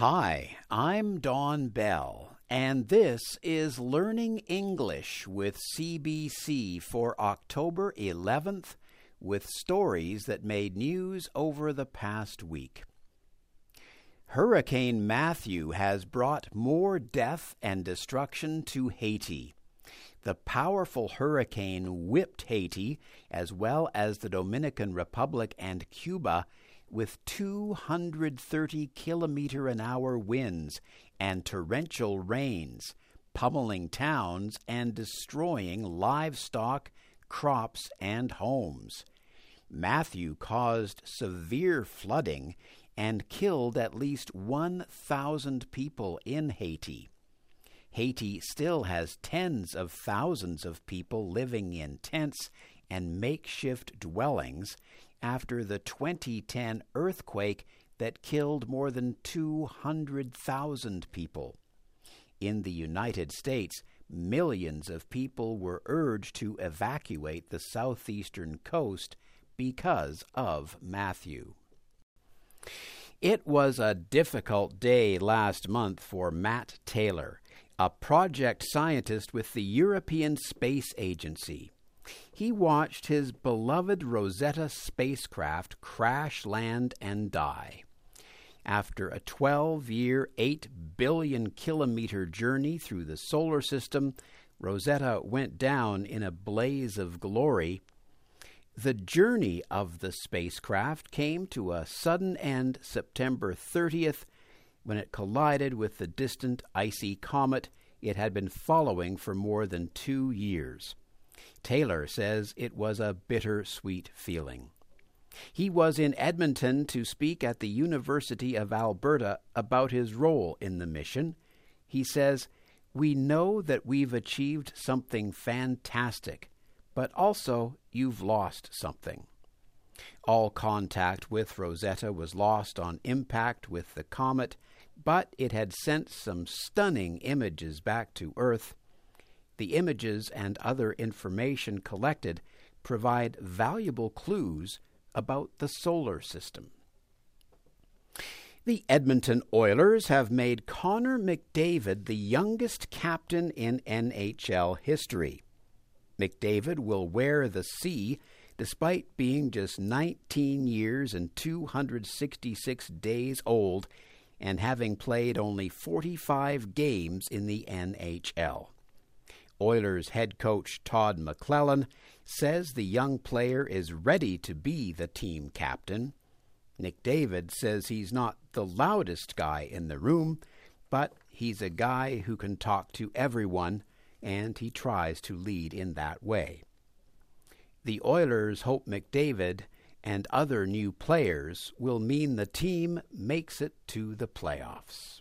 Hi, I'm Don Bell, and this is Learning English with CBC for October 11th with stories that made news over the past week. Hurricane Matthew has brought more death and destruction to Haiti. The powerful hurricane whipped Haiti, as well as the Dominican Republic and Cuba, with 230 kilometer an hour winds and torrential rains, pummeling towns and destroying livestock, crops, and homes. Matthew caused severe flooding and killed at least 1,000 people in Haiti. Haiti still has tens of thousands of people living in tents and makeshift dwellings after the 2010 earthquake that killed more than 200,000 people. In the United States, millions of people were urged to evacuate the southeastern coast because of Matthew. It was a difficult day last month for Matt Taylor, a project scientist with the European Space Agency he watched his beloved Rosetta spacecraft crash land and die. After a 12 year, 8 billion kilometer journey through the solar system, Rosetta went down in a blaze of glory. The journey of the spacecraft came to a sudden end September 30th when it collided with the distant icy comet it had been following for more than two years. Taylor says it was a bitter-sweet feeling. He was in Edmonton to speak at the University of Alberta about his role in the mission. He says, We know that we've achieved something fantastic, but also you've lost something. All contact with Rosetta was lost on impact with the comet, but it had sent some stunning images back to Earth the images and other information collected provide valuable clues about the solar system. The Edmonton Oilers have made Connor McDavid the youngest captain in NHL history. McDavid will wear the C despite being just 19 years and 266 days old and having played only 45 games in the NHL. Oilers head coach Todd McLellan says the young player is ready to be the team captain. McDavid says he's not the loudest guy in the room, but he's a guy who can talk to everyone, and he tries to lead in that way. The Oilers hope McDavid and other new players will mean the team makes it to the playoffs.